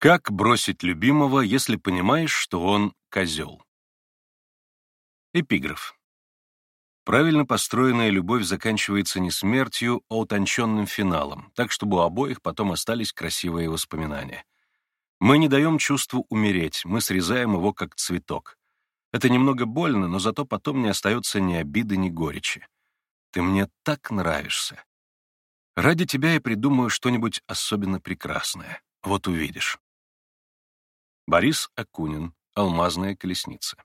Как бросить любимого, если понимаешь, что он козел? Эпиграф. Правильно построенная любовь заканчивается не смертью, а утонченным финалом, так чтобы у обоих потом остались красивые воспоминания. Мы не даем чувству умереть, мы срезаем его как цветок. Это немного больно, но зато потом не остается ни обиды, ни горечи. Ты мне так нравишься. Ради тебя я придумаю что-нибудь особенно прекрасное. Вот увидишь. Борис Акунин. Алмазная колесница.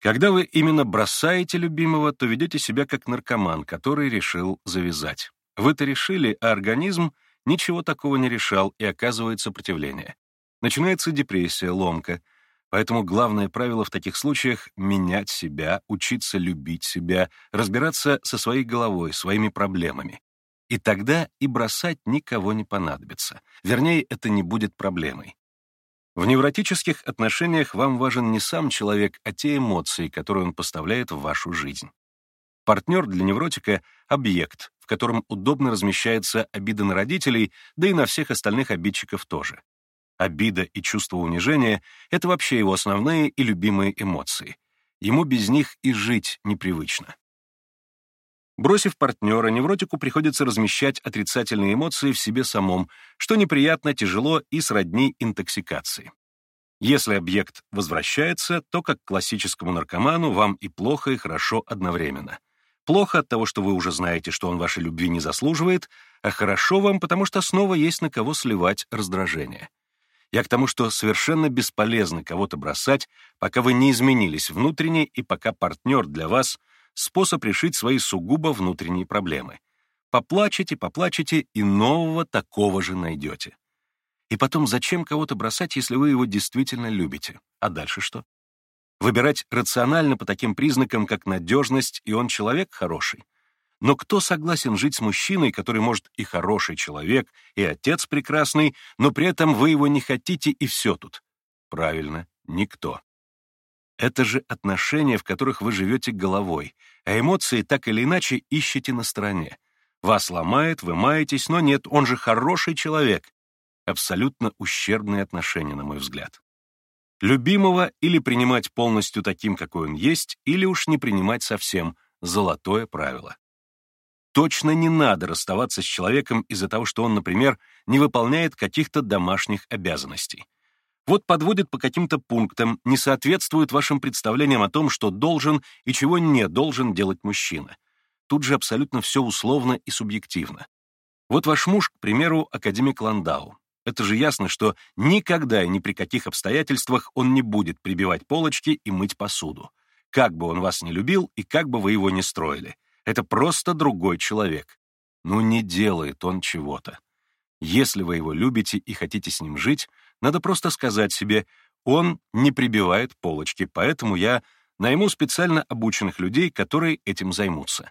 Когда вы именно бросаете любимого, то ведете себя как наркоман, который решил завязать. Вы-то решили, а организм ничего такого не решал и оказывает сопротивление. Начинается депрессия, ломка. Поэтому главное правило в таких случаях — менять себя, учиться любить себя, разбираться со своей головой, своими проблемами. И тогда и бросать никого не понадобится. Вернее, это не будет проблемой. В невротических отношениях вам важен не сам человек, а те эмоции, которые он поставляет в вашу жизнь. Партнер для невротика — объект, в котором удобно размещается обида на родителей, да и на всех остальных обидчиков тоже. Обида и чувство унижения — это вообще его основные и любимые эмоции. Ему без них и жить непривычно. Бросив партнера, невротику приходится размещать отрицательные эмоции в себе самом, что неприятно, тяжело и сродни интоксикации. Если объект возвращается, то, как классическому наркоману, вам и плохо, и хорошо одновременно. Плохо от того, что вы уже знаете, что он вашей любви не заслуживает, а хорошо вам, потому что снова есть на кого сливать раздражение. Я к тому, что совершенно бесполезно кого-то бросать, пока вы не изменились внутренне и пока партнер для вас способ решить свои сугубо внутренние проблемы. Поплачете, поплачете, и нового такого же найдете. И потом, зачем кого-то бросать, если вы его действительно любите? А дальше что? Выбирать рационально по таким признакам, как надежность, и он человек хороший. Но кто согласен жить с мужчиной, который, может, и хороший человек, и отец прекрасный, но при этом вы его не хотите, и все тут? Правильно, никто. Это же отношения, в которых вы живете головой, а эмоции так или иначе ищете на стороне. Вас ломает, вы маетесь, но нет, он же хороший человек. Абсолютно ущербные отношения, на мой взгляд. Любимого или принимать полностью таким, какой он есть, или уж не принимать совсем. Золотое правило. Точно не надо расставаться с человеком из-за того, что он, например, не выполняет каких-то домашних обязанностей. Вот подводит по каким-то пунктам, не соответствует вашим представлениям о том, что должен и чего не должен делать мужчина. Тут же абсолютно все условно и субъективно. Вот ваш муж, к примеру, академик Ландау. Это же ясно, что никогда и ни при каких обстоятельствах он не будет прибивать полочки и мыть посуду. Как бы он вас не любил и как бы вы его не строили. Это просто другой человек. Ну не делает он чего-то. Если вы его любите и хотите с ним жить, надо просто сказать себе, он не прибивает полочки, поэтому я найму специально обученных людей, которые этим займутся.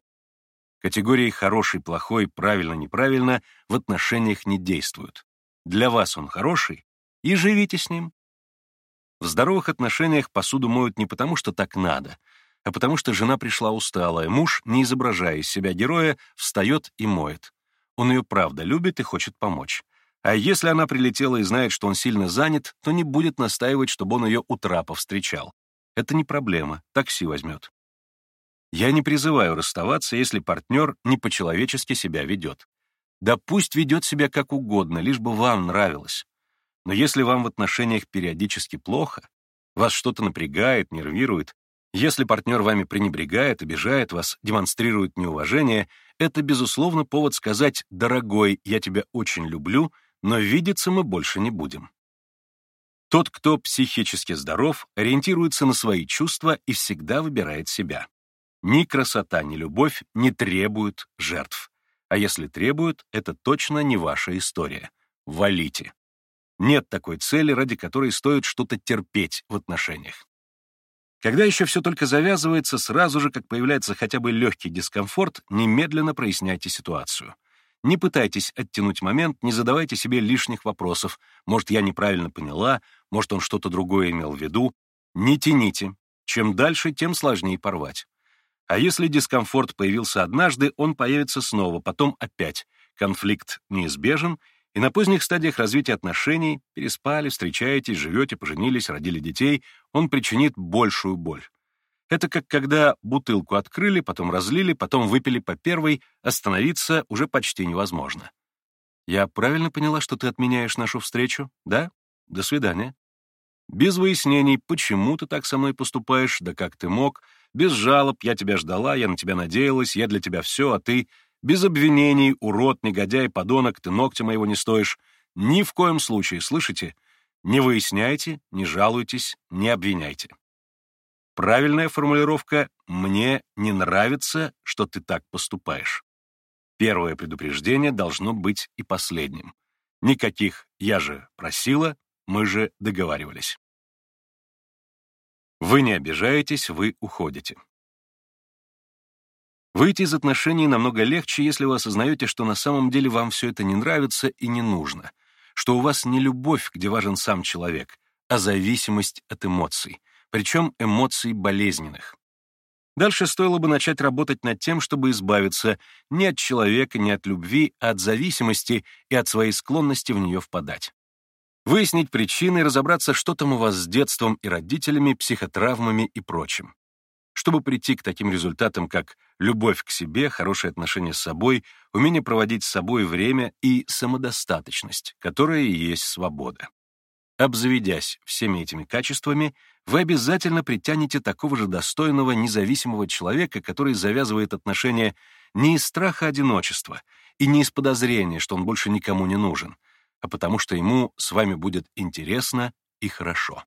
Категории «хороший», «плохой», «правильно», «неправильно» в отношениях не действуют. Для вас он хороший, и живите с ним. В здоровых отношениях посуду моют не потому, что так надо, а потому что жена пришла усталая, муж, не изображая из себя героя, встает и моет. Он ее правда любит и хочет помочь. А если она прилетела и знает, что он сильно занят, то не будет настаивать, чтобы он ее у трапа встречал. Это не проблема, такси возьмет. Я не призываю расставаться, если партнер не по-человечески себя ведет. Да пусть ведет себя как угодно, лишь бы вам нравилось. Но если вам в отношениях периодически плохо, вас что-то напрягает, нервирует, если партнер вами пренебрегает, обижает вас, демонстрирует неуважение, это, безусловно, повод сказать «дорогой, я тебя очень люблю», но видеться мы больше не будем. Тот, кто психически здоров, ориентируется на свои чувства и всегда выбирает себя. Ни красота, ни любовь не требуют жертв. А если требуют, это точно не ваша история. Валите. Нет такой цели, ради которой стоит что-то терпеть в отношениях. Когда еще все только завязывается, сразу же, как появляется хотя бы легкий дискомфорт, немедленно проясняйте ситуацию. Не пытайтесь оттянуть момент, не задавайте себе лишних вопросов. Может, я неправильно поняла, может, он что-то другое имел в виду. Не тяните. Чем дальше, тем сложнее порвать. А если дискомфорт появился однажды, он появится снова, потом опять. Конфликт неизбежен, И на поздних стадиях развития отношений переспали, встречаетесь, живете, поженились, родили детей, он причинит большую боль. Это как когда бутылку открыли, потом разлили, потом выпили по первой, остановиться уже почти невозможно. Я правильно поняла, что ты отменяешь нашу встречу? Да? До свидания. Без выяснений, почему ты так со мной поступаешь, да как ты мог, без жалоб, я тебя ждала, я на тебя надеялась, я для тебя все, а ты... Без обвинений, урод, негодяй, подонок, ты ногтя моего не стоишь. Ни в коем случае, слышите? Не выясняйте, не жалуйтесь, не обвиняйте. Правильная формулировка «мне не нравится, что ты так поступаешь». Первое предупреждение должно быть и последним. Никаких «я же просила», «мы же договаривались». Вы не обижаетесь, вы уходите. Выйти из отношений намного легче, если вы осознаете, что на самом деле вам все это не нравится и не нужно, что у вас не любовь, где важен сам человек, а зависимость от эмоций, причем эмоций болезненных. Дальше стоило бы начать работать над тем, чтобы избавиться не от человека, не от любви, а от зависимости и от своей склонности в нее впадать. Выяснить причины и разобраться, что там у вас с детством и родителями, психотравмами и прочим. Чтобы прийти к таким результатам, как любовь к себе, хорошие отношения с собой, умение проводить с собой время и самодостаточность, которая и есть свобода. Обзаведясь всеми этими качествами, вы обязательно притянете такого же достойного, независимого человека, который завязывает отношения не из страха одиночества и не из подозрения, что он больше никому не нужен, а потому что ему с вами будет интересно и хорошо.